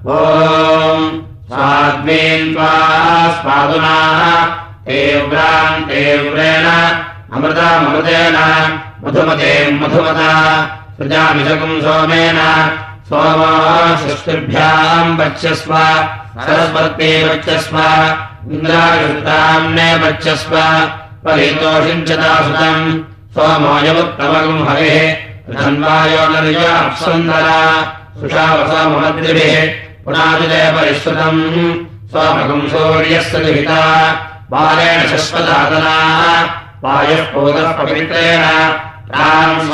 ॐ स्वाद्मीन् त्वा स्वादुनाः तीव्रान् तीव्रेण अमृतामृतेन मधुमते मधुमता सृजामिषकुम् सोमेन सोमो सृष्टिभ्याम् सरस्वती वक्षस्व इन्द्रायुताम्ने वक्षस्व परितोषिम् च दासुतम् सोमोऽयमुत्तमकम् हरिः धन्वायो नर्याप्सुन्दरा सुषावसमद्रिभिः पुनादिदे परिश्रुतम् सोमकम् सूर्यस्य लिखिता बालेण शश्वदादना वायुः पूतः पवित्रेण। राम्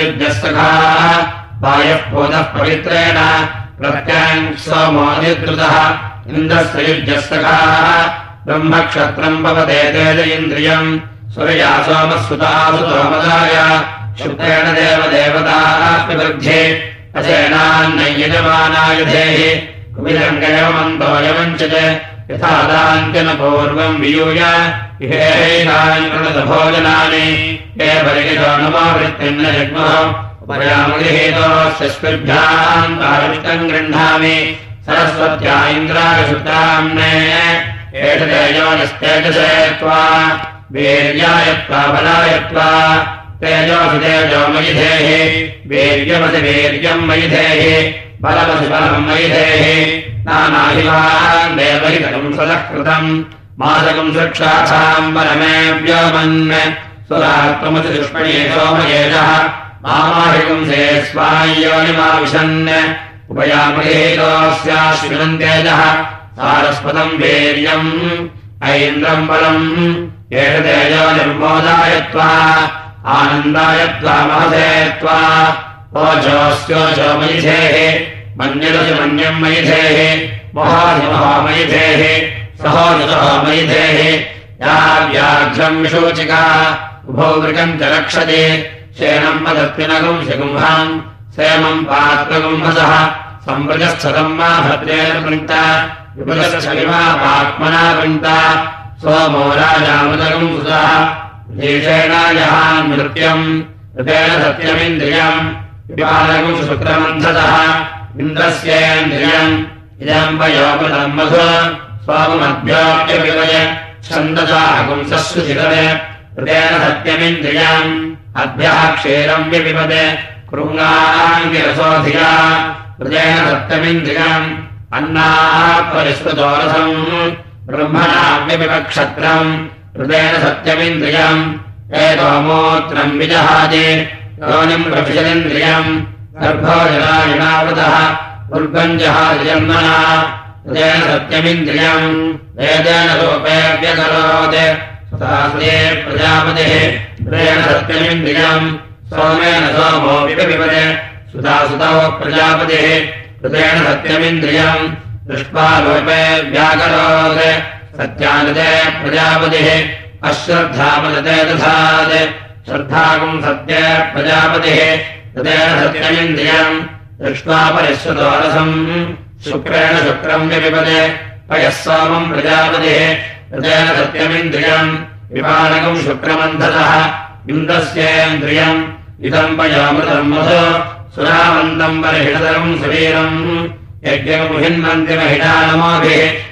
युद्धस्तखाः। वायुः पूतः पवित्रेण। प्रत्याम् इन्द्रस्य युद्धस्तखाः। ब्रह्मक्षत्रम् भवते तेज इन्द्रियम्। सोमस्वतासुतोमदाय शुक्रेण देवदेवताः अचेनान्नयजमानायुधेः कुविरङ्गयमन्तोऽयमम् च यथा दान्त्यन पूर्वम् वियूय। इहेनानि हे परिगितो नमावृत्तिम् न जग्मः। उपयामुलिहेतोस्यस्मिभ्याम् कारिष्टम् गृह्णामि। सरस्वत्या इन्द्रायसुताम्ने एष तेजोनिस्तेजसे त्वा। वीर्यायत्वा बलायत्वा तेजोऽसि तेजो मयिधेः वीर्यमसि वीर्यम् मयिधेः बलमसि बलम् मयिधेः नानाहिवान् देवहितम् सदः कृतम् मादकम् सुक्षाथाम् बलमे व्योमन् सुरात्मसि दुष्मणे सोमयेजः मामाहिकम् से स्वायोनिमाविशन् उपयामहेतोऽस्याश्विनम् तेजः सारस्वतम् वीर्यम् ऐन्द्रम् बलम् एष तेजो निर्मोदायत्वा आनन्दायत्वा महसेत्वा ओजोऽस्योजो मयिधेः मन्यदसि मन्यम् मोहाधिमहोमयिधेः सहोजसहो मयिधेः या व्याघ्रम् विशोचिका उभौ मृगम् च रक्षते शेनम् पदत्विनगम् शकुम्भाम् सेमम् पात्रगुम्भसः भद्रेण वृन्ता विपुलश्चलिमा पात्मना वृन्ता सोमो राजामृतगम् सुतः धीषेणायहान् नृत्यम् ऋतेन सत्यमिन्द्रियम्। छन्दसाहपुंसस्सु शिरवे ऋतेन सत्यमिन्द्रियम्। अभ्यः क्षीरम् व्यपिपद कृङ्गाङ्गिरसोऽधिया हृदेन सत्यमिन्द्रियम्। अन्नात्मनिष्कृतोरथम् ब्रह्मणाव्यपिपक्षत्रम् हृदेन सत्यमिन्द्रियम्। एतोमोत्रम् विजहादे योनिम् प्रभिषदिन्द्रियम् गर्भोजनायुणावृतः दुर्गम् जहादिजन्मना हृदेन सत्यमिन्द्रियम्। वेदेन रूपे व्यकरोत्। सहस्रे प्रजापतिः। सत्यमिन्द्रियम्। सोमेन सोमो विपविपदे सुधासुतौ प्रजापतिः। हृदेन सत्यमिन्द्रियम्। दृष्ट्वा लोपे व्याकरोत् सत्यानते प्रजापतिः दधात्। श्रद्धाकम् सत्य प्रजापतिः हृदेन सत्यमिन्द्रियम्। दृष्ट्वा परिश्रुतोरसम् शुक्रेण शुक्रम् व्यपिपदे पयः सोमम् प्रजापतिः हृदेन सत्यमिन्द्रियम्। विपालकम् शुक्रमन्धतः। इन्द्रस्येन्द्रियम्। इदम् पयामृतम् मधु। सुरामन्तम् परिहिडतरम् शरीरम् यज्ञमुहिन्मन्तिमहिडानमोभिः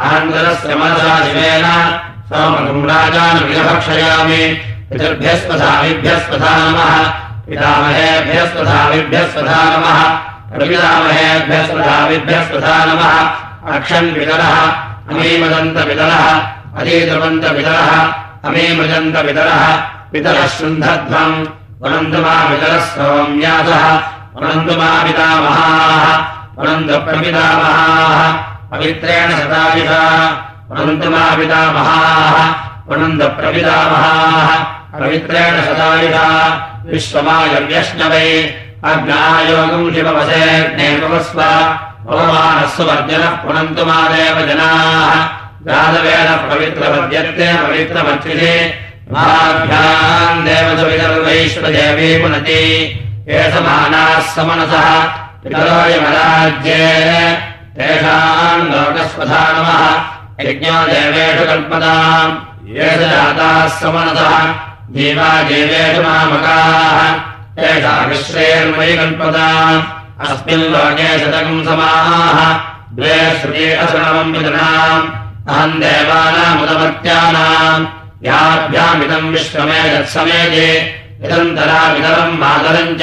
अहन्तरस्य मनसा शिवेन सोमकम् राजानविरभक्षयामि पितृभ्यस्पधाविभ्यस्पधा नमः। पितामहेभ्यस्पधाविभ्यस्पधा नमः। प्रपितामहेभ्यस्पधाविभ्यस्पधा नमः। अक्षन् पितरः अमीमदन्तपितरः अतीतवन्तपितरः अमीमृजन्तपितरः पितरः शृन्धध्वम् वनन्तमापितरः सौम्यासः वनन्तुमापितामहाः वनन्तप्रपितामहाः पवित्रेण शतायुषा वनन्तुमापितामहाः वनन्तप्रपितामहाः पवित्रेण शतायुषा विश्वमायव्यष्णवे। अग्नायोगम् शिववशेऽग्नेपवस्व पवमानः वर्जनः पुनन्तु मादेव जनाः। महाभ्याम् देवसवितर्वैश्वदेवी पुनति। एषमानाः समनसः पितरोयमराज्ये तेषाम् लोकस्वधा नमः। यज्ञो देवेषु कल्पताम् ये जाताः समनसः जीवा देवेषु मामकाः। तेषा विश्रेर्मयि कल्पताम् अस्मिन् लोके शतकम् समाः। द्वे श्रुते असुणवम् विदनाम् अहम् देवानामुदमत्यानाम् याभ्यामिदम् विश्वमे यत्समेजे इदन्तरामिदरम् मातरम् च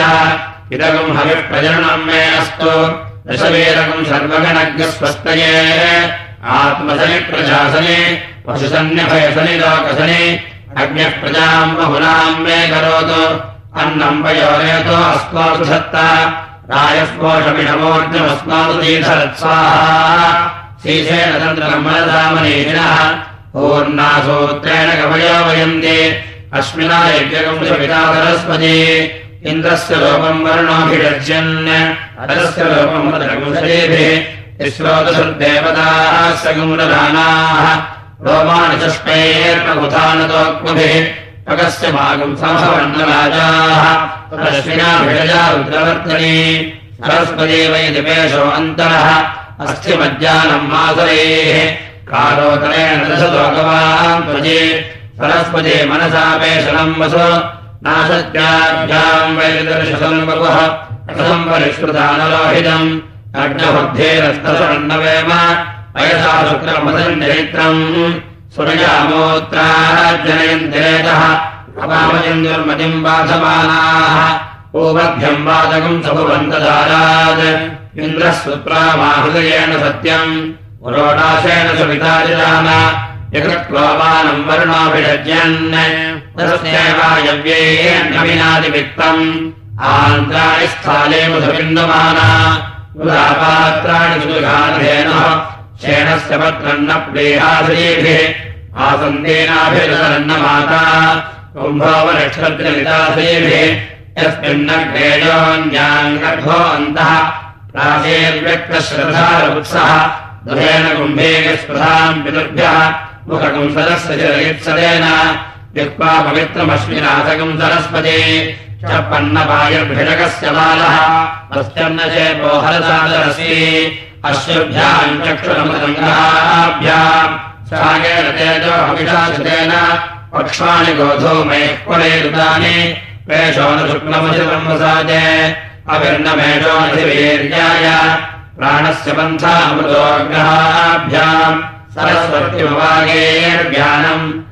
इदगम् हविप्रजननम् मे अस्तु। दशवीरकम् सर्वगणज्ञस्वस्तये। आत्मसनि प्रशासने वसुसन्न्यभयसनि लोकसनि। अग्न्यः प्रजाम् बहुनाम् मे करोतु। अन्नम् पयोरेतो अस्मासु सत्ता रायस्पोषमिषमोर्जमस्मासु दीर्घरत्स्वाहा शीशेन तन्त्रमनदामनीषिणः पूर्णासूत्रेण कवयो वयन्ति। यज्ञकम् सविता सरस्वती इन्द्रस्य सगुणदानाः रोमाणि चष्पैर्मकुथानतोक्मभिः पकस्य भागम् समभवर्णराजाः। अश्विनाभिषजा रुद्रवर्तनी। सरस्वती दिपेशो अन्तरः। अस्ति मज्जानम् मासरेः कारोतरेण दशलोकवान् त्वजे सरस्वती मनसापेशनम् वसु नाशत्याभ्याम् वैदर्शसम् वपुः कथम् परिष्कृतानलोहितम् अग्नबुद्धेरस्तसन्नवेम वयसा शुक्रमदम् चरित्रम् सुरजामोत्राजनयन्तिरेतः अपामजन्दुर्मतिम् बाधमानाः ओमध्यम् वादकम् सभुवन्तदारात् इन्द्रः सुप्रामाहृदयेन सत्यम् पुरोडाशेन वर्णोऽभिषज्यन् तस्यैवायव्येन्नविनादिवित्तम् आन्त्राणि स्थाले मुधविन्दमाना पात्राणि सुगाधेनः शेणस्य पत्रम् न प्रेहाश्रीभिः आसन्देनाभिरन्नमाता कुम्भोपनक्षत्रलिताश्रीभिः यस्मिन्नग्रेयोन्याङ्गर्भो अन्तः प्राचेर्व्यक्तश्रद्धारवुत्सः दुहेन कुम्भेयस्पृधाम् पितुर्भ्यः मुखकम् सरस्य चिरयत्सदेन यक्त्वा पवित्रमश्विनाथकम् सरस्वती। पन्नपायर्भिषकस्य बालः। तस्यन्नचेतो हरसादरसि। अश्वभ्याम् चक्षुरमृतङ्गाभ्याम् सागेन तेजो हविषाश्रितेन पक्ष्माणि गोधो मयः कुलेरुतानि। पेशो न शुक्लमशिवम् वसाजे अभिर्नमेषो नधिवीर्याय प्राणस्य पन्थामृतोग्रहाभ्याम् सरस्वत्यमवागेर्ज्ञानम् नस्यानि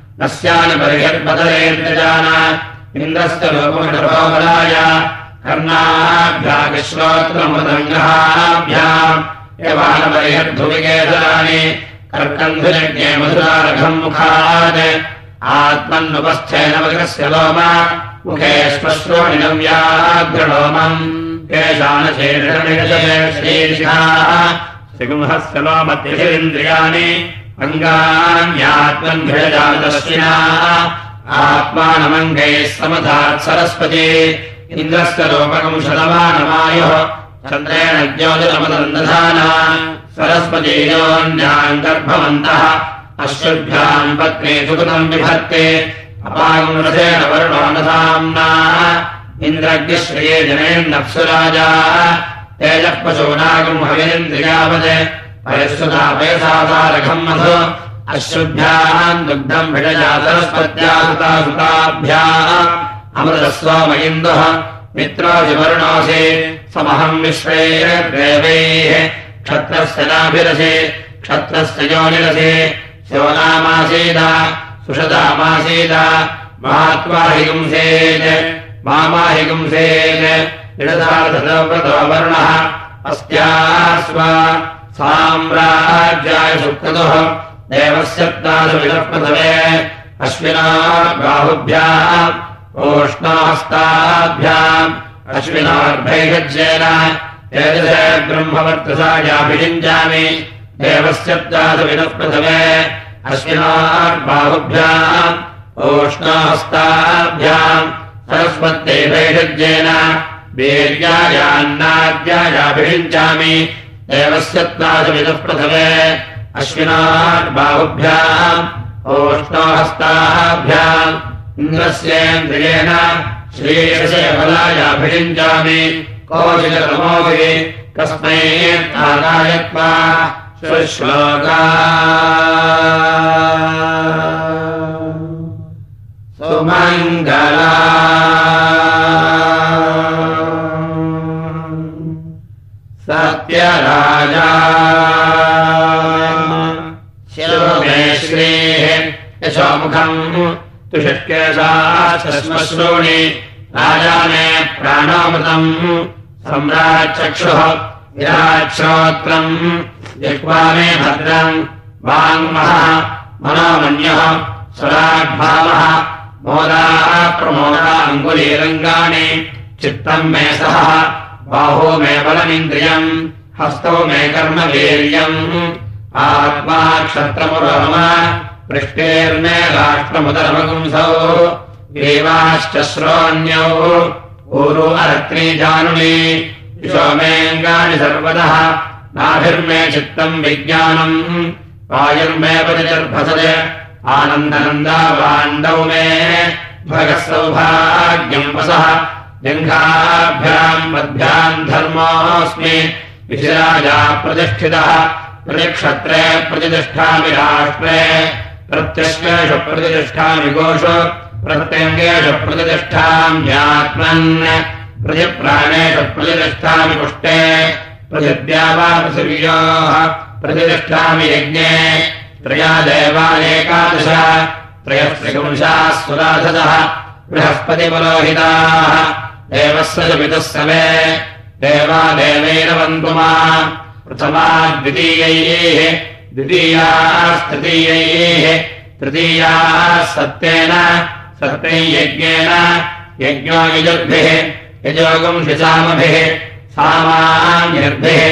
परिहर्पतरेर्जान इन्द्रस्य लोकमटभोबलाय कर्णाभ्यागश्रोत्रमृतङ्गहाभ्याम् यवानपरिहर्धुविकेतराणि कर्कन्धुलज्ञे मधुरारघम् मुखात् आत्मन्नुपस्थेन वग्रस्य लोम केशानशेषीर्षाः सिंहस्य लोमत्येन्द्रियाणि अङ्गान्यात्मन्भिषजातस्विनाः आत्मानमङ्गैः समधात् सरस्वती। शतमानमायुः चन्द्रेण ज्योतिरमदन्दधाना सरस्वतीयोन्याम् गर्भवन्तः। अश्वभ्याम् पत्नी सुकृतम् विभक्ते अपागम् रथेन वर्णोनधाम्ना। इन्द्रग्निश्रिये जनेन्नप्सुराजा। तेजः पशूनागम् हवेन्द्रियावत् पयस्वतापयसाधारघम् मधु अश्रुभ्याम् दुग्धम् भिडजा सरस्वत्या सुता सुताभ्याम् अमृतस्वामयिन्दुः मित्रादिवर्णोऽसि समहम् विश्वैर्देवैः क्षत्रस्य नाभिरसि क्षत्रस्य योनिरसि शिवनामासीद सुषदामासीद महात्मा हि गुंसेत् मामा हि गुंसेत् इडदार्थव्रतो वर्णः अस्यास्व साम्राज्याय सुक्रतुः देवस्य अश्विना बाहुभ्याम् ओष्णास्ताभ्याम् अश्विनार्भैषज्येन एतसे ब्रह्मवर्तसायाभिषिञ्जामि देवस्य प्राथमिनः प्रथमे अश्विनार्बाहुभ्याम् ओष्णास्ताभ्याम् सरस्वत्यै भैषज्येन वीर्यायान्नाद्यायाभिषिञ्चामि देवस्य त्वाचमिदः प्रथमे अश्विनार्बाहुभ्याम् ओष्णोहस्ताभ्याम् इन्द्रस्येन्द्रियेण श्रीयशयफलायाभिषिञ्चामि कोशिलतमोभिः कस्मै आदायत्वा श्लोका सुमङ्गला सत्यराजा। शिरोमे श्रीः यशोमुखम् तुषट्केशाश्मश्रूणि राजाने प्राणामृतम् सम्राट्चक्षुः विराट्श्रोत्रम् जिह्वा मे भद्रम् वाङ्महः मनोमन्यः स्वराड्भावः मोदाः प्रमोदाङ्गुलीरङ्गाणि चित्तम् मे सह बाहो मे बलमिन्द्रियम् हस्तौ मे कर्मवीर्यम्। आत्मा क्षत्रमुरम पृष्टेर्मे राष्ट्रमुदरमपुंसौ देवाश्च श्रोण्यौ ऊरु अरत्नी जानुनि सोमेऽङ्गानि सर्वतः नाभिर्मे चित्तम् विज्ञानम्। वायुर्मे परिचर्भसज आनन्दनन्दावाण्डौ मे भगः सौभाग्यम् वसः जङ्घाभ्याम् मध्याम् धर्मोऽस्मि विशिराजा प्रतिष्ठितः, प्रतिक्षत्रे प्रतिष्ठामि राष्ट्रे। प्रत्यश्वेषु प्रतिष्ठामि गोषु, प्रत्यङ्गेषु प्रतिष्ठाम्यात्मन् प्रतिप्राणेषु प्रतिष्ठामि पुष्टे। प्रतिद्यावापृथिव्योः प्रतिष्ठामि यज्ञे। त्रया देवानेकादश त्रयः त्रिपुंशाः सुराधतः, बृहस्पतिपुरोहिताः। देवस्य देवा देवैरवन्तु प्रथमा द्वितीयैः द्वितीयास्तृतीयैः तृतीयाः सत्येन सत्यैयज्ञेन यज्ञो यजुर्भिः यजोगम् शिचामभिः सामान्यर्भिः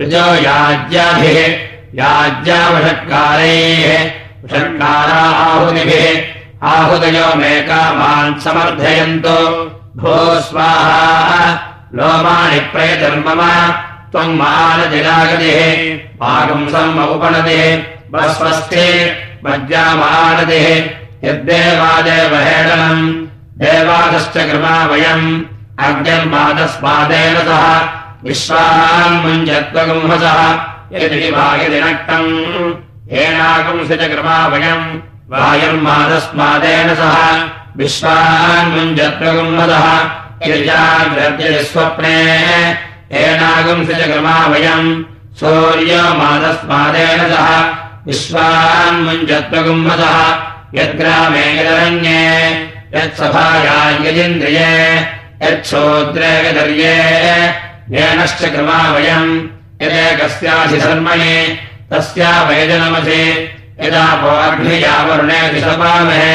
ऋजो याज्याभिः याज्यावषट्कारैः वषट्कारा आहुतिभिः आहुतयो मे समर्थयन्तु भो स्वाहा लोमाणि प्रयजन्मम त्वम् मानजिरागतिः पाकंसम् उपनदिः वस्वस्ति मज्जामानदिः यद्देवादेवहेडनम् देवादश्च कृपा वयम् अग्निर्मादस्मादेन सह विश्वान्मुञ्जत्वगुंहसः यदि वायदि नक्तम् येनागुंसि च कृपा वयम् वायुर्मादस्मादेन सह विश्वान्मुञ्जप्रगुम्वदः यजाग्रव्यस्वप्ने एनागुंसि च क्रमावयम् सूर्यो मातस्मादेन सह विश्वान्मुञ्जत्वगुम्मतः यद्ग्रामे यदरण्ये यत्सभायायजिन्द्रिये यच्छूद्रे यदर्ये येनश्च क्रमावयम् यदेकस्यासि धर्मणि तस्या वैजनमसि यदा वोऽग्नियावरुणे दिशपामहे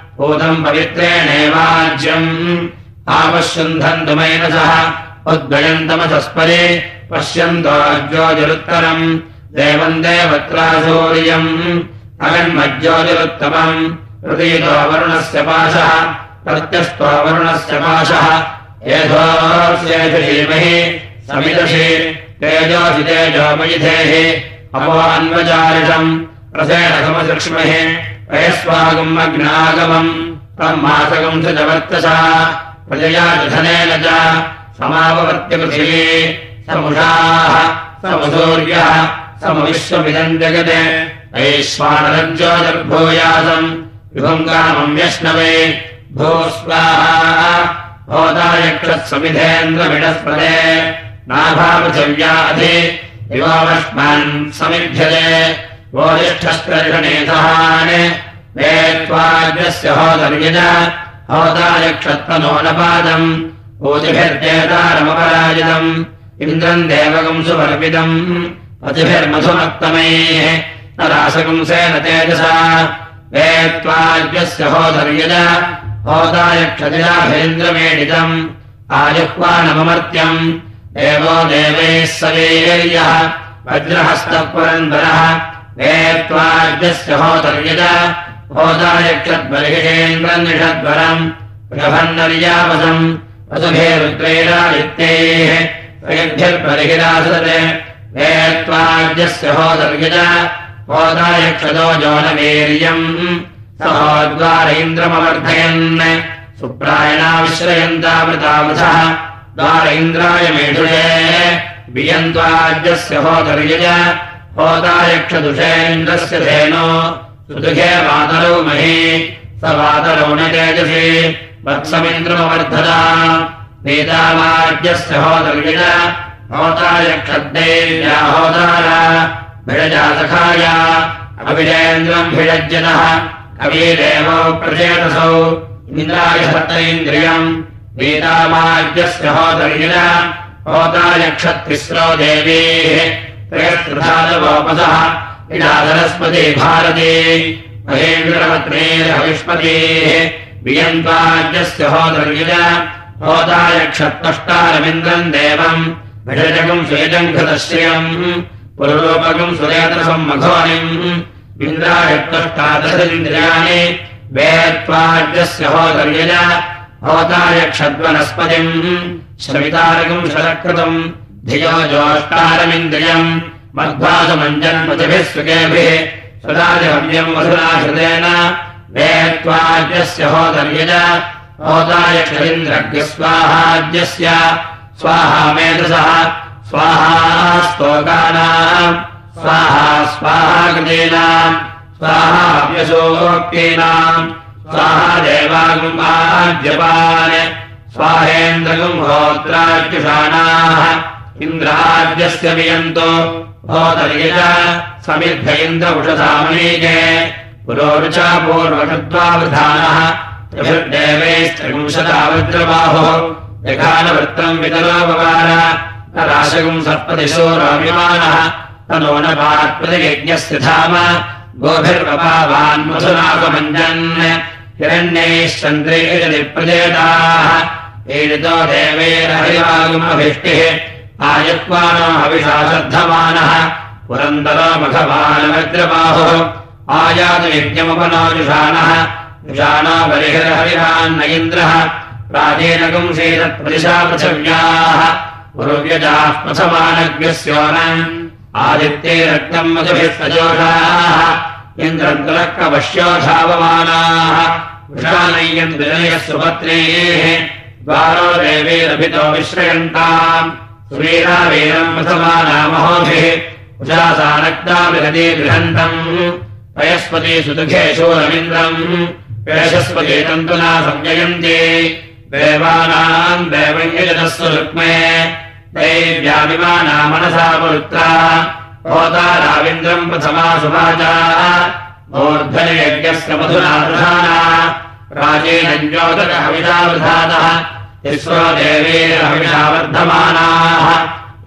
भूतम् पवित्रेणेवाज्यम्। आपश्यन्धन्तु मैनसः उद्वयन्तमसस्परि पश्यन्तोज्योतिरुत्तरम् देवम् देवत्रासूर्यम् अगन्मज्योतिरुत्तमम्। हृदयतो वरुणस्य पाशः प्रत्यस्तो वरुणस्य पाशः। तेजोमयिधेः अपो अन्वचारिषम् प्रसेणसमसृक्ष्महि वयस्वागम् अग्नागमम् तम् मासगम् च वर्तसा प्रजया धनेन च समापवर्त्यपृथिवी समुषाः समसूर्यः समविश्वमिदम् जगते कामम् व्यश्नवे भो स्वाहा भोदायक्षत्समिधेन्द्रविडस्पदे नाभापृथिव्याधि विवावष्मान् समिध्यते वोरिष्ठस्कर्षणेधान् वेत्वाग्रस्य होदर्यज होदायक्षत्तनोनपादम् ऊतिभिर्देतारमपराजितम्। इन्द्रम् देवकम् सुवर्पिदम् पतिभिर्मधुमत्तमेः। न रासकंसेन तेजसा। वेत्त्वाज्यस्य होदर्यज होदायक्षतिराभेन्द्रमेडितम् आयुह्वानममर्त्यम्। देवो देवैः सवेर्यः वज्रहस्तपुरन्दरः वेत्त्वाज्यस्य होदर्यज होदायक्षद्बर्हिषेन्द्रनिषद्वरम् प्रभन्नर्यापसम् वसुभे रुद्रैरादित्यैः प्रयद्भिर्बर्हिरासते वेत्त्वाज्यस्य होदर्यज होदायक्षतो जोनवीर्यम् स होद्वारैन्द्रमवर्धयन् सुप्रायणाविश्रयन्तामृतावृथः द्वारैन्द्राय मेषुषे वियन्त्वाज्यस्य होदर्यज होदायक्षदुषेन्द्रस्य धेनो। सुदुघे वातरौ मही स वातरौ न तेजसि। वत्समिन्द्रमवर्धता। नेतावाज्यस्य होदर्यज होतायक्षद्देव्या होदार। भिडजासखाय अभिजेन्द्रम् भिडज्जनः। अवीदेवो प्रचेतसौ इन्द्राय सत्तैन्द्रियम् वेदामाज्यस्य होदर्यज होतायक्षत्तिस्रो देवीः इडाधरस्पति भारती। महेन्द्रवत्रेरविष्पतेः वियन्त्वाज्यस्य होदर्यज होतायक्षत्तष्टारमिन्द्रम् देवम्। भिषजकम् स्वेजम् घृतश्रियम्। पुरुरूपकम् सुरेतसम् मघोनिम्। इन्द्रायत्तष्टादशेन्द्रियाणि वेत्त्वाज्यस्य होदर्यज होतायक्षद्वनस्पतिम् श्रमितारकम् शलकृतम् धियो जोष्टारमिन्द्रियम् मध्वासमञ्जन्पतिभिः सुखेभिः सुराजहव्यम् वसुराश्रुतेन। होदर्यज होतायक्षरिन्द्रज्ञस्वाहाज्यस्य स्वाहा मेधसः स्वाहा स्तोकानाम्। स्वाहा स्वाहाकृतीनाम्। स्वाहाभ्यसोक्तीनाम् स्वाहा होत्राज्युषाणाः इन्द्राज्यस्य वियन्तो। होतर्यज समिद्ध इन्द्र उषधामनीके पुरोरुचा पूर्वषत्वावधानः त्रिभिर्देवैस्त्रिंशतावज्रबाहुः यघानवृत्तम् वितरोपकार न राशगुम् सर्पदिशो राम्यमानः तनो न पात्प्रतियज्ञस्य धाम। गोभिर्वपावान् मधुनागमञ्जन्। हिरण्यैश्चन्द्रैरप्रजेताः एडितो देवैरहरिवागुमभिष्टिः आयत्वानो हविषाश्रद्धमानः पुरन्दरो मघवानवज्रबाहुः आयातयज्ञमुपनाजुषाणः जुषाणो बलिहिरहरिवान्न इन्द्रः प्राचीनकम् श्रीरत्प्रदिशा पृथिव्याः। पुरुव्यजाः प्रथमानज्ञस्योनम् आदित्ये रक्तम् मधुभिः सजोषाः इन्द्रन्तुलक्कवश्योधावमानाः वृषानय्यम् विनयः सुपत्नेः द्वारो देवीरभितो विश्रयन्ताम् सुवीरावीरम् प्रथमानामहोभिः उषासानक्ताभिहती गृहन्तम्। पयस्पति सुदुःखे शूरमिन्द्रम् पेशस्पति तन्तुना संययन्ति। देवानाम् देवञ्जनस्व रुक्मे। दैव्याभिमाना मनसा पुरुत्रा। होताराविन्द्रम् प्रथमा सुभाजा। मूर्धनयज्ञस्य मधुना प्रधाना। प्राचीनञ्जोदकहविषावधानः तिस्रो देवीरहविषा वर्धमानाः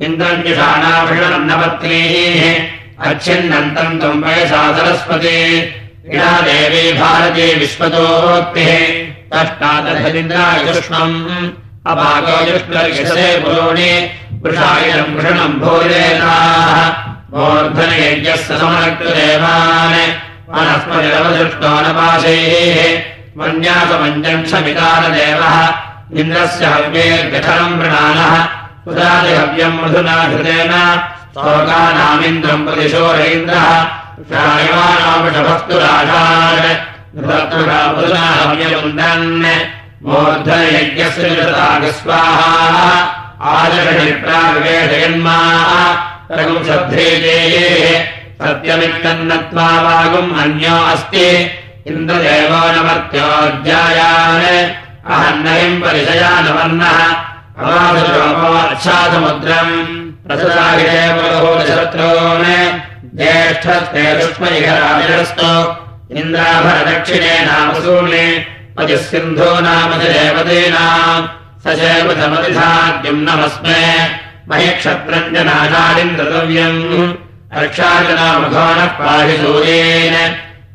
इन्द्रञ्जुषाणाभिषन्नपत्नीः अच्छिन्नन्तम् त्वम् वयसा सरस्वती। इडा देवी भारती विश्वतोक्तिः तष्टादशलिन्द्रायुष्मम् अपाको युष्मर्षसे पुरोणि। वृषायनम् वृषणम् भोजेताः मूर्धनयज्ञस्य न पाशैः इन्द्रस्य हव्येर्गठनम् प्रणानः उदादिहव्यम् मधुना हृदेन। स्तोकानामिन्द्रम् प्रतिशोरैन्द्रः हव्यमुन्दन् मूर्धनयज्ञस्य स्वाहा आदर्शनिप्राविवेशयन्मागुंसद्धेजेः सत्यमित्तन्नत्वा वागुम् अन्यो अस्ति। इन्द्रदेवो नमर्त्योऽध्यायान् अहन्नयम् परिशयानवर्णः अवादशोपवाच्छासमुद्रम् प्रसदागिरेवशत्रून् ज्येष्ठस्ते दुष्मैघराजस्तु इन्द्राभरदक्षिणे नामसूनि अजः सिन्धो नाम च देवतीनाम् स चैवमतिधाद्युम् नमस्मे। मयक्षत्रम् च नाशादिम् दतव्यम् रक्षाजनामुखो नः पाहि सूर्येन।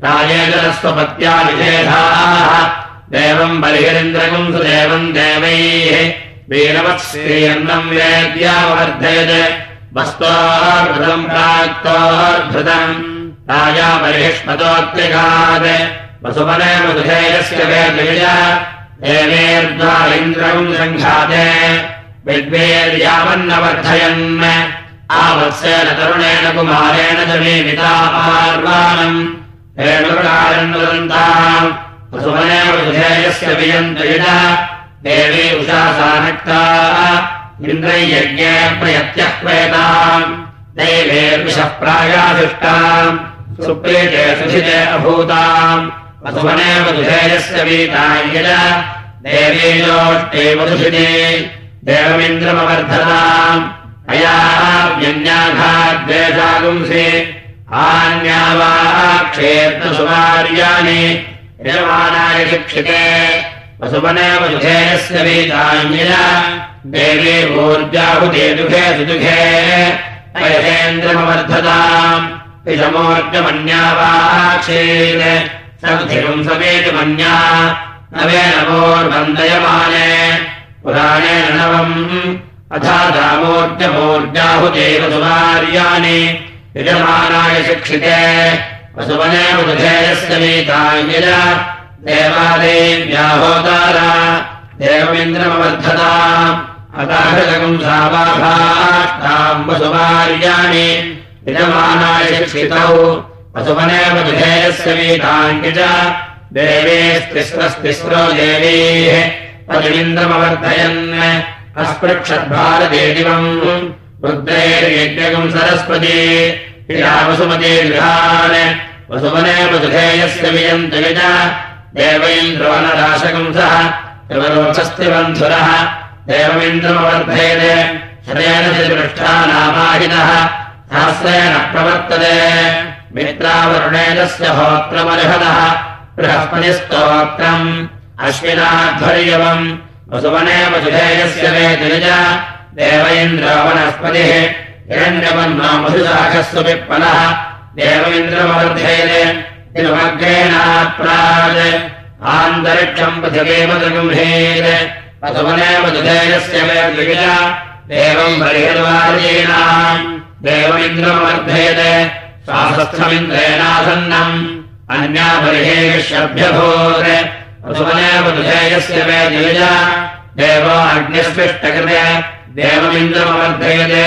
राजेजनस्वपत्यानिषेधाः देवम् बलिहरिन्द्रकम् सुदेवम् देवैः वीरवत्स्त्रीयन्नम् वेद्यावर्धयत्। वस्त्वार्भृतम् प्राक्तोर्भृतम् राजा बलिष्मतोऽत्यगात् वसुमने मधुधेयस्य इन्द्रम् सङ्घाते विद्वेर्यावन्नवर्धयन् आवत्सेन तरुणेन कुमारेण च मे पितार्वाणम् हेणुकारन्वदन्ताम् वसुमने मधुधेयस्य वियन्तयुज देवी उषासानक्ता इन्द्रयज्ञे प्रयत्यः क्वेताम्। देवेर्विषः प्रायाधिष्टाम् सुप्रीते सुधिते अभूताम्। मधुधेयस्य वीतायज देवीयोष्टे मधुषिते देवमिन्द्रमवर्धताम्। अयाव्यन्याघाद्वेषागुंसि आन्या वा क्षेत्रसुमार्याणि यजमानाय शिक्षिते। वसुवने मधुधेयस्य वीताञ्जय देवी भूर्जाहुते दुःखे सुदुःखे। अयसेन्द्रमवर्धताम् विषमोर्जमन्यावाक्षेत्। सन्धिकम् समेति मन्या नवेनमोर्वन्दयमाने पुराणेन नवम् अथा दामोर्जमोर्जाहुते वसुमार्याणि। यजमानाय शिक्षिते वसुवने मधुधेयस्य वीताञ्जय देवादेव्याहोतारा देवमिन्द्रमवर्धताम् अताहृतकम् सावाभाष्टाम् वसुमार्याणि यजमानाय शिक्षितौ वसुवनेव विधेयस्य वीताङ्क्य च देवेस्तिस्रस्तिस्रो देवीः पदिमिन्द्रमवर्धयन् अस्पृक्षद्भारदेदिवम् रुद्रैर्यज्ञकम् सरस्वती क्रिया वसुमती गृहान् वसुवनेव विधेयस्य वियन्तय च देवैन्द्रोणराशकम् सः त्रिवरोचस्तिबन्धुरः देवमिन्द्रमवर्धयते शरेण पृष्ठानामाहितः सहस्रेण प्रवर्तते। मित्रावरुणेनस्य होत्रमर्हतः बृहस्पतिस्तोत्रम् अश्विनाध्वर्यवम् वसुवने वसुधेयस्य वेतिरज देव इन्द्रवनस्पतिः हिरण्यवन्नो मधुशाखस्व विप्पलः देव इन्द्रमवर्धयते तिरुमग्रेणाप्रात् आन्तरिक्षम् गृह्णेत् वसुवने वसुधेयस्य वेतिरज देवम् बर्हिर्वार्येणाम् देवमिन्द्रमवर्धयते शासस्थमिन्द्रेणासन्नम् अन्या वधुधेयस्य मे द्विज देवो अग्निस्पृष्टकृते। देवमिन्द्रमवर्धयते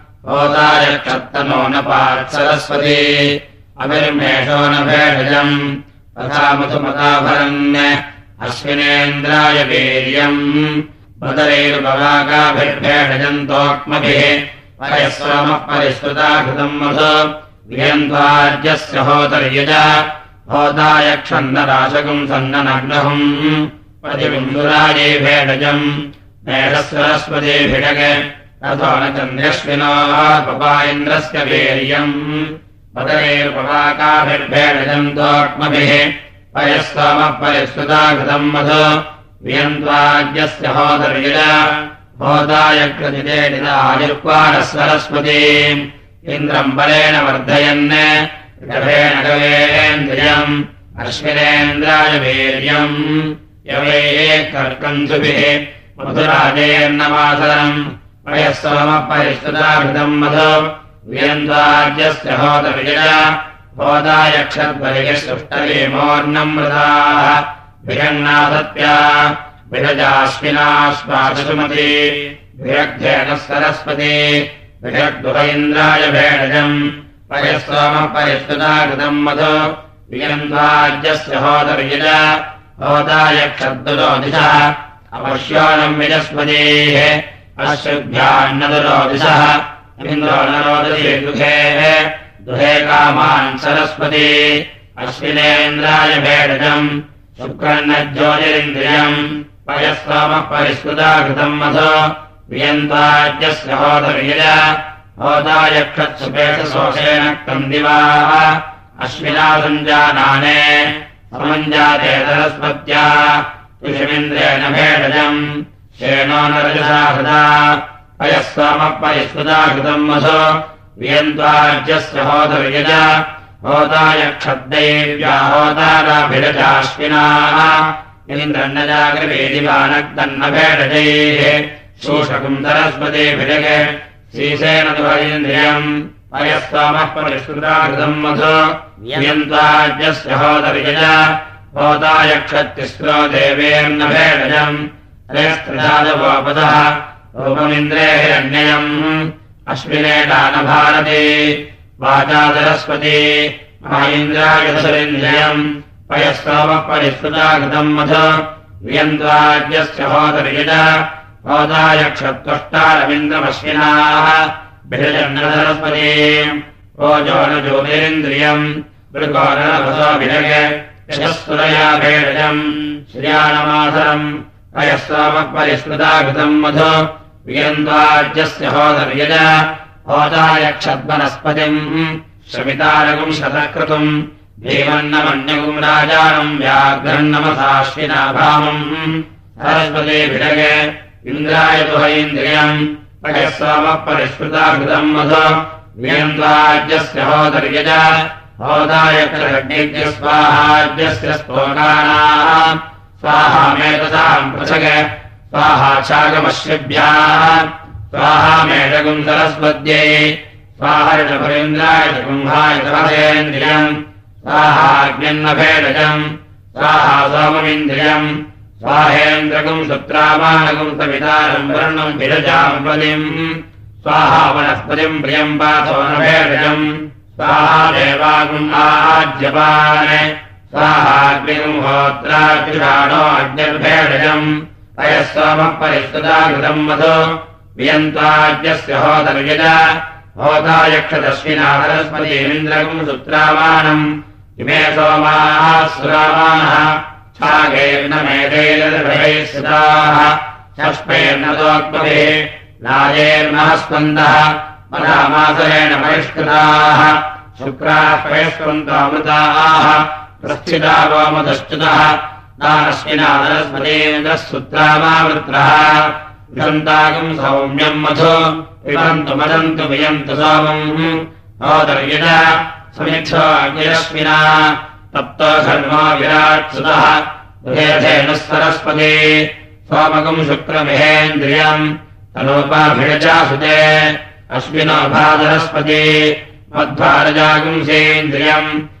होतायक्षत्तनो न पात्सरस्वती अभिर्मेषो न अश्विनेन्द्राय वीर्यम्। बदरैर्भवाकाभिर्भेषजन्तोक्मभिः परस्वामः परिश्रुता कृतम् मधु वियन्त्वाज्यस्य होतर्यज होतायक्षन्नराशकम् सन्ननग्नहम्। प्रतिबिन्दुराजे भेडजम् मेढस्वरस्वती अथो न चन्द्रश्विनोपा इन्द्रस्य वीर्यम्। पदरेर्पवाकाभिर्भेडजम् दोक्मभिः पयस्वामः परिश्रुता कृतम् मधु वियन्त्वाज्यस्य होतर्यज होतायकृतिदेडितायुर्वाणः सरस्वती। इन्द्रम् बलेन वर्धयन्। गभेण गवेन्द्रियम्। अश्विनेन्द्राय वीर्यम्। यवे कर्कन्धुभिः। मधुराजेर्नमासरम् पयस्वमः परिष्कृताभृतम् मधु। वियन्त्वाज्यस्य होतविजय होतायक्षद्वयसृष्टवीमोर्णम् मृदाः विरन्नासत्या विरजाश्विनाश्वासुमती। विरग्धेन सरस्वती विरग्दुह इन्द्राय भेडजम् पयस्वामः परिष्कृता कृतम् मधु। वियन्त्वाज्यस्य होतविजय होतायक्षद्दुरोदिशः अपश्योनम् विजस्पतेः अश्रुभ्यान्नदुरोदिशः इन्द्रो न रोदसी दुःखे दुहे कामान् सरस्वती। अश्विनेन्द्राय भेडजम्। शुक्रन्न ज्योतिरिन्द्रियम् पयस्वामः परिष्कृता कृतम् मथ वियन्ताज्यस्य होतर्यज होतायक्षत्सुपेशशोषेण कन्दिवाः अश्विना सञ्जानाने समञ्जाते सरस्वत्या भेडजम् शेणो न रजसा हृदा। पयस्वामः परिष्कृता कृतम् मथ वियन्त्वाज्यस्य होतर्यज होतायक्षद्दैव्या होताराभिरजाश्विनाः इन्द्रन्नजागृवेदिवानग्दन्नभेडजैः शोषकुन्दरस्पतिभिरग श्रीसेन द्वयेन्द्रियम् पयस्वामः परिष्कृताकृतम् मधु। नियन्त्वाज्यस्य होदर्यज। होतायक्षत्तिस्रो देवेर्नभेडजम् हयस्त्रिजादवोपदः रूपमिन्द्रे हिरण्ययम् अश्विनेटानभारती वाचा सरस्वती महेन्द्रायसरेन्द्रियम् पयस्वामः परिष्कृता कृतम् मथ वियन्त्वाज्यस्य होतर्यज होतायक्षत्वष्टारविन्द्रमश्विनाः भिरजन्नसरस्वती ओजो न ज्योतिरिन्द्रियम् मृगोनरभसोभिरग यशस्सुरया भेडजम् श्रियाणमासरम् पयस्वामः परिष्कृता कृतम् मथ वियन्त्वाज्यस्य होतर्यज होतायक्षद्वनस्पतिम् श्रमितारगुम् शतकृतुम् भीमन्नमन्यगुम् राजानम् व्याघ्रन्नमसाश्विनाभामम्। सरस्वती भिडग। इन्द्राय दुहैन्द्रियम्। पयस्वामः परिष्कृता कृतम् मध। वियन्त्वाज्यस्य होदर्यज। होदायक्षज्ञ स्वाहाज्यस्य स्तोकानाः स्वाहामेतसाम् पृथग स्वाहाचागमश्यभ्याः स्वाहामेषगुम् सरस्वत्यै स्वाहर्षभरेन्द्राय कुम्भाय तवसेन्द्रियम् स्वाहाग्न्यन्नभेदजम् स्वाहा सोममिन्द्रियम् स्वाहेन्द्रगुम् सुत्रामानगुम् सवितारम् वर्णम् विरजाम् पदिम् स्वाहा वनस्पतिम् प्रियम् पाथो न भेदजम् स्वाहा देवागुम् आज्यपान् स्वाहाग्निगुम् होत्राक्षाणो अग्निर्भेदजम् अयः सोमः परिष्कृता कृतम् मधु वियन्ताज्यस्य होतर्यज होतायक्षदश्विना सरस्वतीमिन्द्रकम् सुत्रामाणम् इमे सोमाः सुरामाणः छागैर्न मेधैरभिः सुताः। षष्पैर्नतोक्मभिः नायैर्नः स्पन्दः मदामासरेण परिष्कृताः। शुक्राः पयस्पन्तामृताः प्रस्थिता वामदश्च्युतः नाश्विना सरस्वतीन्द्रः सुत्रामावृत्रः विषन्ताकम् सौम्यम् मधु। विवन्तु मदन्तु वियन्तु सोमम्। तप्तो दुहेधेनुः सरस्वती। सोमकम् शुक्रमिहेन्द्रियम् तनोपाभिरजासुते। अश्विनो भादरस्पति। मध्वारजागुंसेन्द्रियम्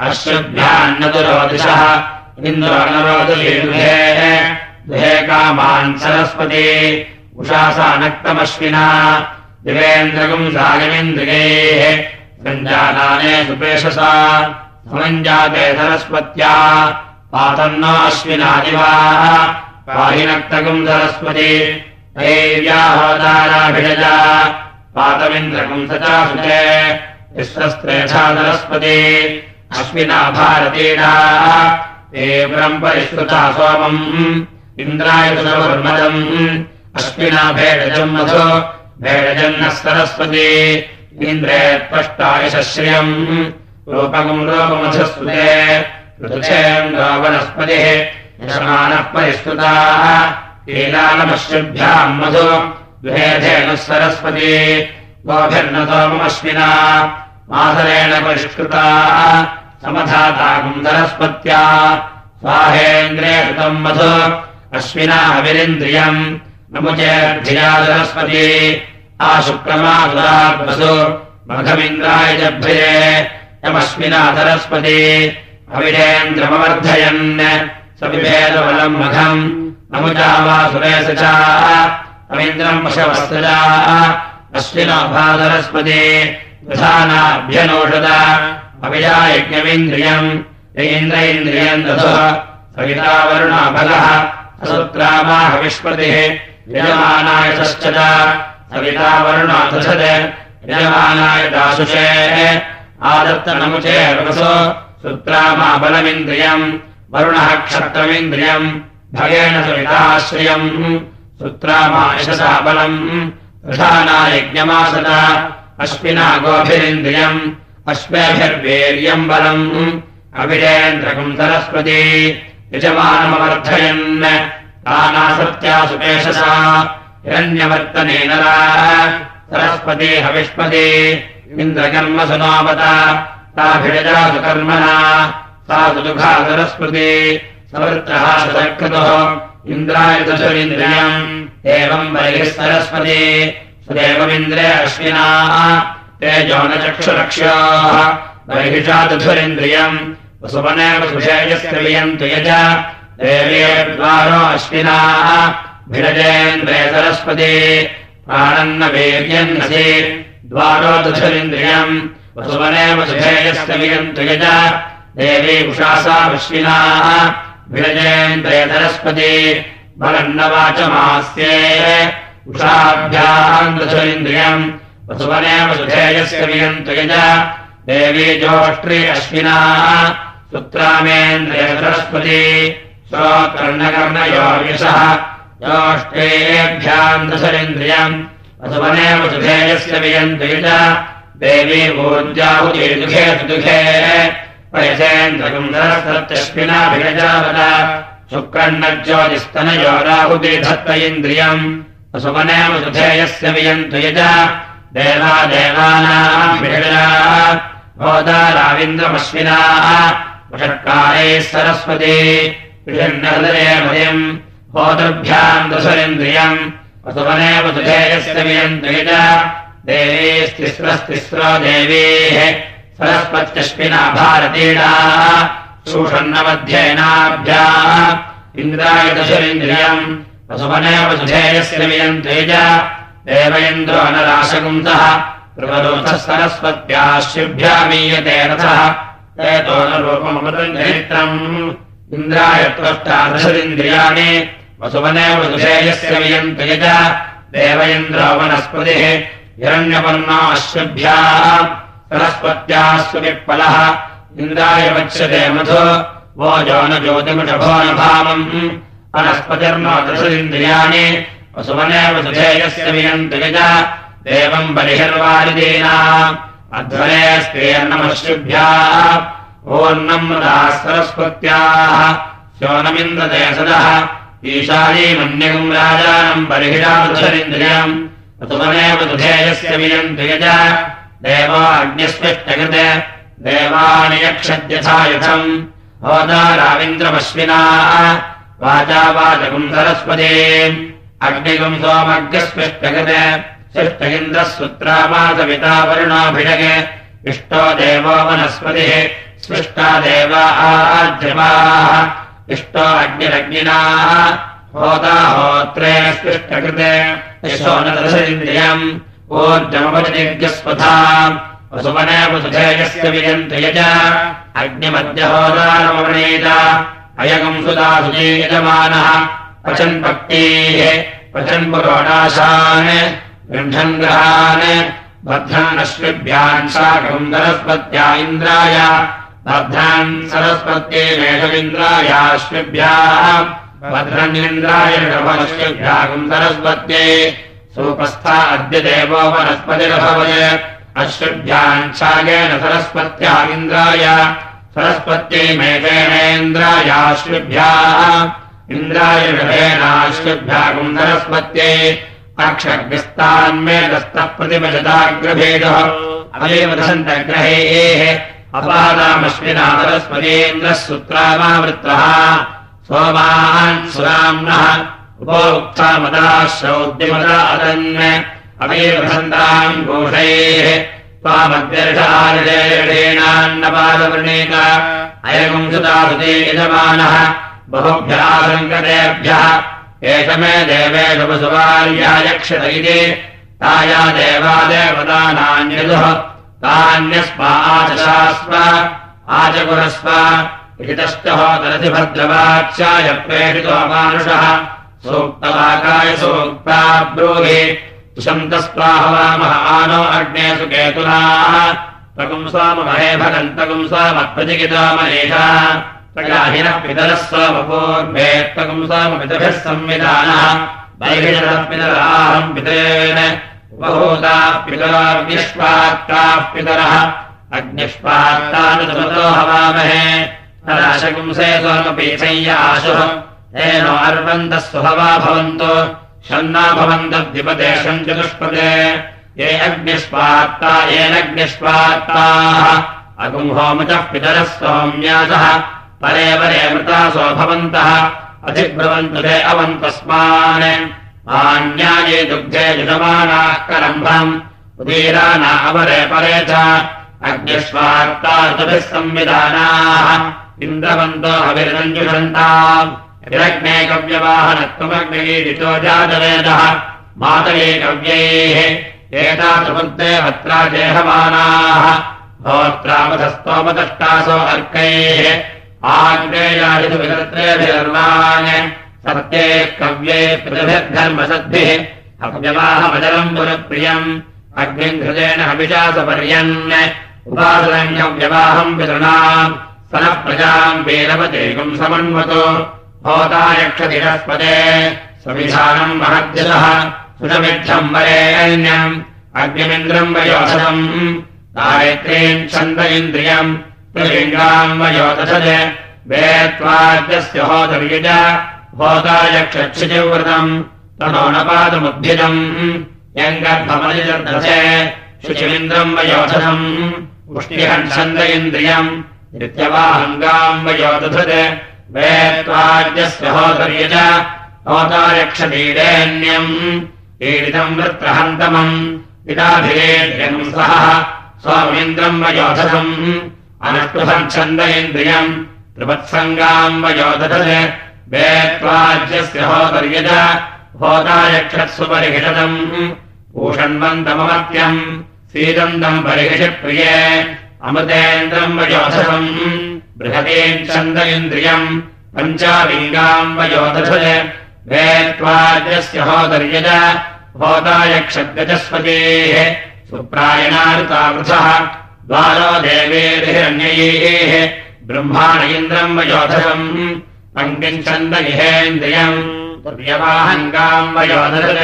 अश्रुभ्यान्नदुरोदिशः इन्द्रोनरोदुहे दुहे कामान् सरस्वती। उषासानक्तमश्विना दिवेन्द्रगुम् सागमेन्द्रियैः सञ्जानाने सुपेशसा। समञ्जाते सरस्वत्या। पातन्नो अश्विनादिवाः। पाहिनक्तगुम् सरस्वती पातमिन्द्रगुम् सचासुते विश्वस्त्रेषा सरस्वती अश्विना भारतीडाः तीव्रम् परिष्कृता सोमम्। इन्द्राय सुवर्मदम् अश्विना भेडजम् मधु। भेडजन्नः सरस्वती। इन्द्रे त्वष्टायश्रियम् रूपकम् रूपमधुस्वते ऋतुचेन्द्रो वनस्पतिः यशमानः परिष्कृताः लीलालमश्रुभ्याम् मधु द्वेधेनुः सरस्वती गोभिर्न सोममश्विना मासरेण परिष्कृताः समधाताकम् सरस्वत्या स्वाहेन्द्रे कृतम् मधु अश्विना हविरिन्द्रियम् नमुचेर्धियादरस्पति आशुक्रमादुरात्मसु मघमिन्द्राय जभ्ये यमस्मिनादरस्पति अविडेन्द्रमवर्धयन् सविभेदबलम् मघम् नमुजावासुरेश च अवीन्द्रम् पशवस्तजा अश्विनोभादरस्पति प्रधानाभ्यनोषद अविजायज्ञमिन्द्रियम् यन्द्र इन्द्रियम् दधुः सवितावरुणाभगः असुत्रामाहविष्पतिः यजमानायतश्च सवितावरुणादधत् यजमानाय दाशुषे आदत्तनमुचेर्वसो सुत्रामाबलमिन्द्रियम् वरुणः क्षत्रमिन्द्रियम् भगेन सविताश्रियम् सुत्रामायशसा बलम्। प्रधानायज्ञमासत अश्विना गोभिरिन्द्रियम्। अश्वेभिर्वीर्यम् बलम्। अभिरेन्द्रकम् सरस्वती यजमानमवर्धयन् तानासत्यासुपेशसा हिरण्यवर्तनेन सरस्वती हविष्पति। इन्द्रकर्मसु नोवता ताभिरजासु कर्मणा। सा सुदुघा सरस्वती सवृत्तः सदकृतुः इन्द्राय दशरिन्द्रियम् एवम् बहिः सरस्वती सदेवमिन्द्रे अश्विनाः। तेजो न चक्षुरक्ष्याः बहिषादधुरिन्द्रियम् वसुवनेव सुषेयस्य वियन्तु यज। देवीद्वारो अश्विनाः। भिरजेन्द्रे सरस्वती प्राणन्न द्वारो दधुरिन्द्रियम्। वसुवनेव सुषेयस्य वियन्तु यज। देवी उषासामश्विनाः भिरजेन्द्रे सरस्वती बलन्न वाचमास्ये उषाभ्याम् दधुरिन्द्रियम् वसुवनेव सुधेयस्य वियन्तु यज। देवी जोष्ट्रि अश्विनाः। सुत्रामेन्द्रिय सरस्वती श्रोत्कर्णकर्णयोर्यशः योष्टेभ्याम् दशरिन्द्रियम् वसुवनेव सुधेयस्य वियन्तु यज। देवी ऊर्जाहुति दुःखे पयसेन्द्रकुन्दरस्तत्यश्विनाभिरजावत शुक्रण्णज्योतिस्तनयोराहुति धत्त इन्द्रियम् वसुवनेव सुधेयस्य वियन्तु यज। देवा देवानाम् भोदाराविन्द्रमश्विनाः वषट्कारैः सरस्वती। विषण्णहृदयमयम् होतृभ्याम् दशरिन्द्रियम्। वसुवनेव सुधेयस्य वियन्तु यज। देवीस्तिस्रस्तिस्रो देवीः सरस्वत्यश्विना भारतीडाः। शूषन्नमध्ययनाभ्याः इन्द्राय दशरिन्द्रियम् वसुवनेव सुधेयस्य वियन्तु यज देव इन्द्रो नराशकुन्तः प्रवरोधः सरस्वत्याश्चिभ्यामीयते रथः। एतो न रूपमृतम् चरित्रम् इन्द्राय त्वष्टादशरिन्द्रियाणि वसुवनेव सुधेयस्य वियन्तु यज देव इन्द्रो वनस्पतिः हिरण्यवर्णाश्वभ्याः सरस्वत्यास्वविप्पलः इन्द्राय वच्यते मधु। वो जो न ज्योतिमषभो न भावम् वनस्पतिर्नो दशरिन्द्रियाणि वसुवनेव सुधेयस्य वियन्तु यज देवम् बलिहिर्वारिदीना अध्वरे स्त्रीर्नमश्रुभ्याः ओर्णम् मृदाः सरस्वत्याः शोनमिन्द्रते सदः ईशानीमन्यगम् राजानम् बलिहिरादुधरिन्द्रियम् वसुवनेव सुधेयस्य वियन्तु यज देवो अग्निस्पृष्टकृते देवानि यक्षद्यथा यथम् होदाराविन्द्रमश्विनाः वाचा वाचकम् सरस्वती अग्निगम् सोमग्रस्पृष्टगते सृष्ट इन्द्रः सुत्रामासविता वरुणाभिषगे इष्टो देवो वनस्पतिः स्पृष्टा देवा आद्यमाः इष्टो अग्निरग्निनाः होता होत्रे स्पृष्टकृते यशो न ऊर्जमवनिज्ञस्पथा वसुवने वसुधेयस्य विजन्त यज। अग्निमद्यहोदारमवनेत अयगम् सुदा सुजीयजमानः पचन् भक्तेः पचन् पुरोडाशान् गृह्णन् ग्रहान्। बध्नानश्विभ्यान् साकम् सरस्वत्या इन्द्राय। बद्धान् सरस्वत्ये मेषविन्द्रायाश्विभ्याः भद्रन्निन्द्राय ऋषभश्विभ्याकम् सरस्वत्ये। सोपस्था अद्य देवो वनस्पतिरभवत्। अश्विभ्यान् शागेन सरस्वत्या इन्द्राय। सरस्वत्यै मेघेनेन्द्रायाश्विभ्याः इन्द्राय षभेनाश्विभ्यागम् सरस्वत्यै। अक्षग्रस्तान्मेदस्तः प्रतिमजदाग्रभेदः अवेव दशन्तग्रहेः अपादामश्विना सरस्वतीन्द्रः सुत्रामावृत्तः सोमान् सुराम्नः उपोक्तामदाश्रौद्यमदा अदन् अवीर्भन्ताम् घोषैः त्वामद्यर्षारेणान्नपादवृणीका अयगुंसुतावृते यजमानः बहुभ्यासङ्कतेभ्यः एष मे देवेशुपसुवार्यायक्षत इति ताया आचशास्व आचकुरस्व हितश्च होतरति भद्रवाच्याय प्रेषितो मानुषः सूक्तवाकाय सूक्ता ब्रूहि सुशन्तस्वाहवामः आनो अग्ने सुकेतुलाः प्रपुंसामहे भगन्तपुंसामप्रतिगितामनेषा प्रगाहिनः पितरः स्वामपूर्वे प्रपुंसामपितभिः संविधानः पितराहम् उपभूताः पितराग्निष्पात्ताः पितरः अग्निष्पात्तानुसमतो हवामहे तदाशपुंसे सोमपीठय्याशुः येनो अर्वन्तः सुहवा भवन्तु शन्ना भवन्तद्विपदे चतुष्पदे ये अग्निष्पात्ता येनग्निष्पात्ताः अगुंहोमचः पितरः सौम्यासः, परे परे मृतासो भवन्तः। अधिब्रवन्तु ते अवन्तस्मान्। आन्याये दुग्धे युजमानाः करम्भम्। उदीराना अवरे परे च। अग्निष्वार्ता ऋतुभिः संविधानाः इन्द्रवन्तो हविरञ्जुषन्ताम् विरग्ने कव्यवाहनत्वमग्नयीरितो जातवेदः मातये कव्यैः। एतादृवन्ते भत्रा देहमानाः भोत्रामधस्तोमदष्टासो अर्कैः विदत्रेभिर्वान् सत्ये कव्ये प्रतिभिर्धर्मसद्भिः अव्यवाहमजलम् पुरप्रियम् अग्निम् हृदेन हविषासपर्यन्। उपासनम् पितृणाम् सनः प्रजाम् वीरवतेकम् समन्वतो भवता यक्षतिरस्पदे। सविधानम् महद्यतः सुषमिद्धम् वरेण्यम् अग्निमिन्द्रम् वयोधनम् गायत्रीम् छन्द इन्द्रियम् प्रलिङ्गाम् वयोदशज वेत्वाद्यस्य होदर्युज होता यक्षच्छितिव्रतम्। तनो न पादमुद्भिदम् यङ्गर्भमलिजर्दशे शुचिमिन्द्रम् वयोधनम् पुष्टिहम् छन्द इन्द्रियम् नित्यवाहङ्गाम् वयोदधत् वेत्वाद्यस्य होदर्यज होतायक्षपीडेन्यम् पीडितम् वृत्रहन्तमम् पिताभिरेद्यम् सह स्वामीन्द्रम् इन्द्रियम् त्रिवत्सङ्गाम् वयोदधत् वेत्वाज्यस्य होदर्यज होतायक्षत्सु परिहिषदम् भूषण्वन्तममत्यम् सीदन्तम् परिहिषप्रिये अमृतेन्द्रम् वयोधसम् छन्द इन्द्रियम् पञ्चालिङ्गाम् वयोदधज वेत्वाद्यस्य होदर्यज होतायक्षद्गजस्पतेः सुप्रायणारुतावृथः द्वारो देवेर्हिरण्ययेः ब्रह्माण इन्द्रम् वयोधसम् पङ्किम् छन्द इहेन्द्रियम् दुर्यवाहङ्गाम् वयोधज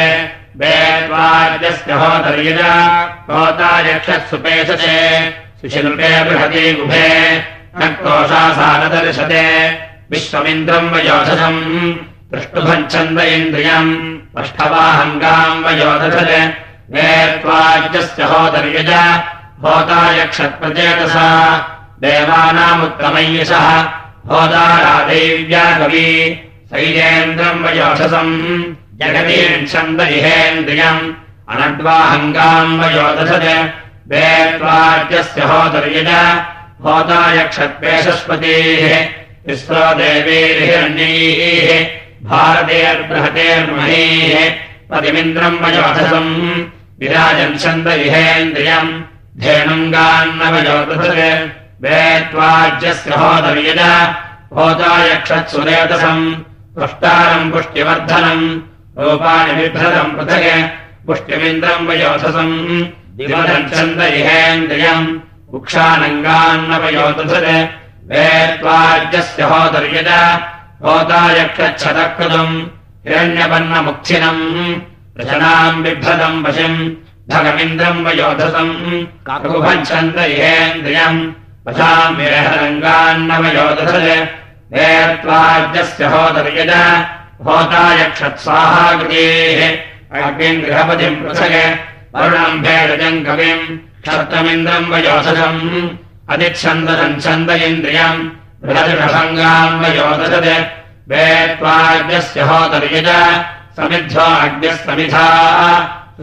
वेत्वाद्यस्य होदर्यज होतायक्षत्सुपेशसे सुशिल्पे बृहती गुभे नक्तोषासानदर्शते विश्वमिन्द्रम् वयोधसम् पृष्टुभम् छन्द इन्द्रियम् पष्ठवाहङ्गाम् वयोधज वेत्वाज्यस्य होदर्यज होतायक्षत्प्रचेतसा देवानामुत्तमय्यशः होदारादेव्या कवी। सैजेन्द्रम् वयोधसम् जगतीम् छन्द इहेन्द्रियम् अनड्वाहङ्गाम् वयोदधज वेत्वाद्यस्य होदर्यज होतायक्षत्पेशस्पतेः तिस्रो देवेर्हिरण्यैः भारतेर्बृहतेर्महेः पतिमिन्द्रम् वयोधसम् इहेन्द्रियम् धेनुङ्गान्नवयोदधज वेत्वाज्यस्य होदर्यज होतायक्षत्सुरेतसम् पुष्टारम् पुष्टिवर्धनम् रूपाणि बिभ्रतम् पृथग पुष्टिमिन्द्रम् वयोधसम् इहेन्द्रियम् उक्षानङ्गान्नवयोदधज वेत्वाज्यस्य होदर्यज। होतायक्षच्छतकृतम् हिरण्यपन्नमुक्थिनम् रचनाम् बिभ्रतम् वशम्। भगमिन्द्रम् वयोधसम् काकुभम् छन्द इहेन्द्रियम् वशाम् विरहरङ्गान्नवयोदधज वेत्वाज्यस्य होदर्यज। होतायक्षत्साहाकृतेः अग्निम् गृहपतिम् पृथग। वरुणम् भेदजम् कविम् क्षर्तमिन्द्रम् वयोधसम् अधिच्छन्दनम् छन्द इन्द्रियम्। होतर्यज। समिद्धो अग्निः समिधा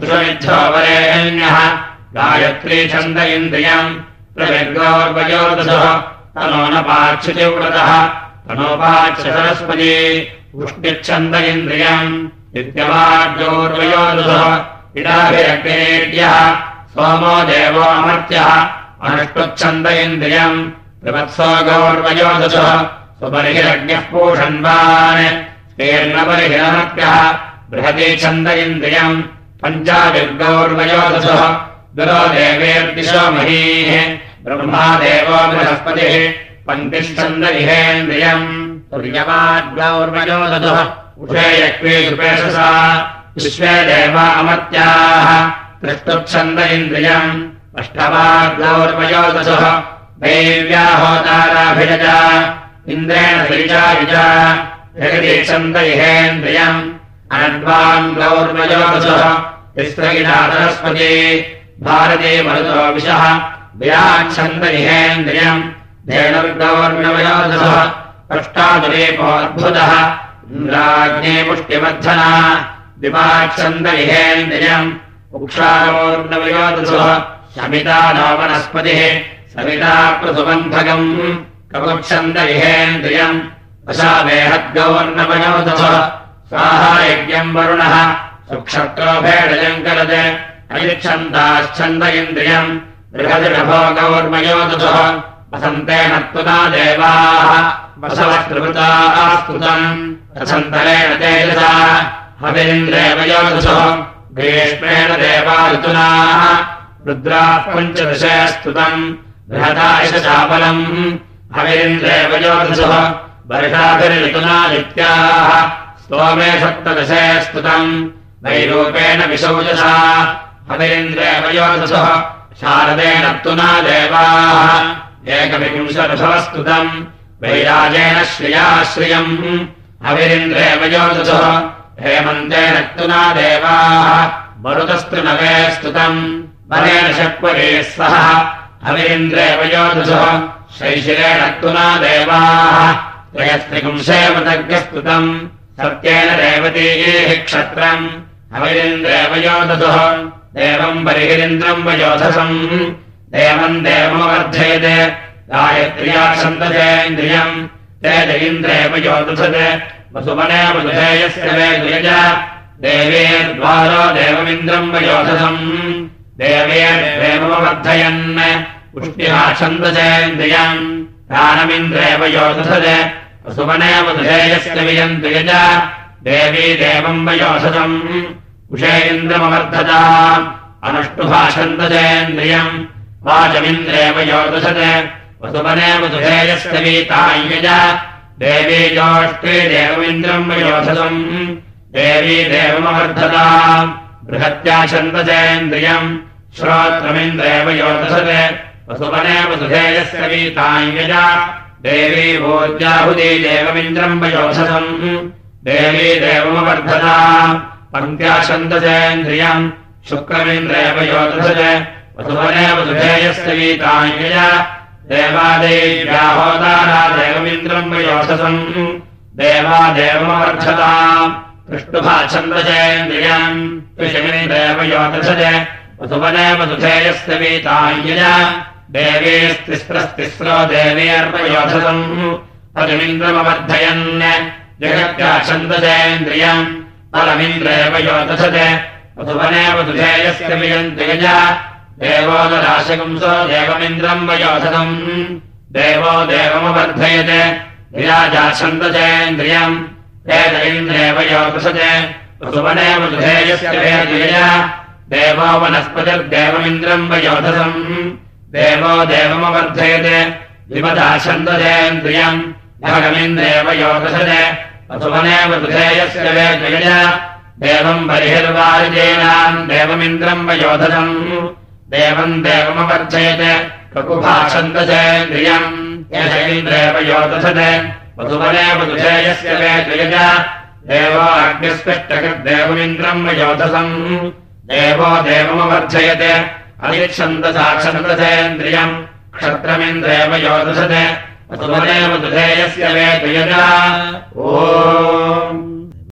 सुषमिद्धो वरेण्यः। गायत्री छन्द इन्द्रियम्। प्रविर्गोर्वयोदशः। तनो न पाक्षितिव्रतः तनोपाक्ष सरस्वती। उष्णिच्छन्द इन्द्रियम्। नित्यवाद्योर्वयोदशः इडाभिरग्नेड्यः सोमो देवो अमर्त्यः। अनुष्टुच्छन्द इन्द्रियम् प्रवत्सो गौर्वयोदशः स्वपरिहिरग्निः पूषन्वान् स्तेर्नपरिहिरमर्त्यः बृहती इन्द्रियम् पञ्चाविर्गौर्वयोदशः गुरो देवेर्दिशो महीः। ब्रह्मा देवो बृहस्पतिः। पङ्क्तिश्छन्द इहेन्द्रियम् तुर्यवाद्गौर्वयोदशः उषे यक्वे कृपेशसा। विश्वे देवा अमर्त्याः त्रिष्टुच्छन्द इन्द्रियम् अष्टवाद्गौर्वयोदशः दैव्याहोताराभिरज इन्द्रेण अनद्वान् गौर्वयोदशः तिस्रगिराधरस्पति भारते मरुतो विशः व्याच्छन्द इहेन्द्रियम् धेनुर्गौर्णवयोदशः अष्टादुरेपोऽद्भुतः इन्द्राग्ने पुष्टिवर्धना दिवाच्छन्द इहेन्द्रियम् उक्षारोर्णवयोदशः समिता नो वनस्पतिः समिता पृथुबन्धकम् कपुच्छन्द इहेन्द्रियम् वशावेहद्गौर्णवयोदशः स्वाहा यज्ञम् वरुणः। सुक्षत्रो भेडजम् करज। अयच्छन्दाच्छन्द इन्द्रियम्। बृहदिरभो गौर्मयोदशः वसन्तेन त्वता देवाः। वसवस्त्रिवृताः स्तुतम् रसन्तरेण तेजसा। हवीन्द्रेव योदशः ग्रीष्मेण देवा ऋतुनाः रुद्राः पञ्चदशे स्तुतम् बृहदायशाबलम् हवीन्द्रेव योदशः वर्षाभिर्ऋतुना नित्याः स्तोमे सप्तदशे स्तुतम् वैरूपेण विशौजसा हवीन्द्रेव योदशः शारदेन तुना देवाः एकविंशदशवस्तुतम् वैराजेन श्रियाश्रियम् हवीन्द्रेव योदशः हेमन्तेन तुना देवाः। मरुतस्तु नवे स्तुतम्। वरेण शक्वरे सह हवीन्द्रेव योदशः शैशिरेण तुना देवाः। त्रयस्त्रिपुंसेवतज्ञस्तुतम् सत्येन रेवतीः क्षत्रम्। हवीन्द्रेव योदशः देवम् बर्हिरिन्द्रम् वयोधसम्। देवम् देवमवर्धयत् गायत्र्या छन्दसेन्द्रियम् तेज इन्द्रेव योदधत् वसुमने वसुधेयस्य वे द्विज देवेर्द्वारो देवमिन्द्रम् वयोधसम्। देवेर्देवमवर्धयन्। पुष्टिहा छन्दसेन्द्रियम् दानमिन्द्रेव योदधत् वसुमने द्विज देवी देवम् वयोधसम्। उषे इन्द्रमवर्धता। अनुष्टुभाषन्दसेन्द्रियम् वाचमिन्द्रेव योदशत् वसुमने वसुधेयस्य वीतायज देवी जोष्टे देवमिन्द्रम् वयोधसम् देवी देवमवर्धता। बृहत्या छन्दसेन्द्रियम्। श्रोत्रमिन्द्रेव योदशत् वसुमने वसुधेयस्य वीतायज देवी भोज्याहुदी देवमिन्द्रम् वयोधसम् देवी देवमवर्धता। पङ्क्त्याछन्दसेन्द्रियम् शुक्रमिन्द्रेव योदधज वसुवने वसुधेयस्य गीताञ्जय देवादेव्याहोदारा देवमिन्द्रम् वयोधसम् देवादेवमवर्धताम् पृष्टुभाछन्दसेन्द्रियम् कृषमिन्द्रेव योदधज वसुवने वसुधेयस्य गीताञ्जय देवीस्तिस्रस्तिस्रो देवीर्वयोधसम् पदमिन्द्रमवर्धयन् जगत्याछन्दसेन्द्रियम् फलमिन्द्रेव योदधत् वसुवनेव दुधेयस्य मियम् द्विज देवोदराशगुंसो देवमिन्द्रम् वयोधतम् देवो देवमवर्धयत्। विराजाछन्दसेन्द्रियम् वेद इन्द्रेव योदधत् वसुवनेव दुधेयस्य वे द्विज देवो वनस्पतिर्देवमिन्द्रम् वयोधतम् देवो देवमवर्धयत्। विमदाछन्दसेन्द्रियम् भगमिन्द्रेव योदधत् वसुवनेव दुधेयस्य वे द्विज देवम् बर्हिर्वारिजेनाम् देवमिन्द्रम् वयोधनम् देवम् देवमवर्जयत्। ककुभाषन्दसेन्द्रियम् यशैन्द्रेव योदधत्। वसुवनेव दुधेयस्य वे द्विज देवो देवमवर्जयत्। अनिच्छन्दसा छन्दसेन्द्रियम् क्षत्रमिन्द्रेव योदधत्। वसुमदेव दुधेयस्य वेतयजा ओ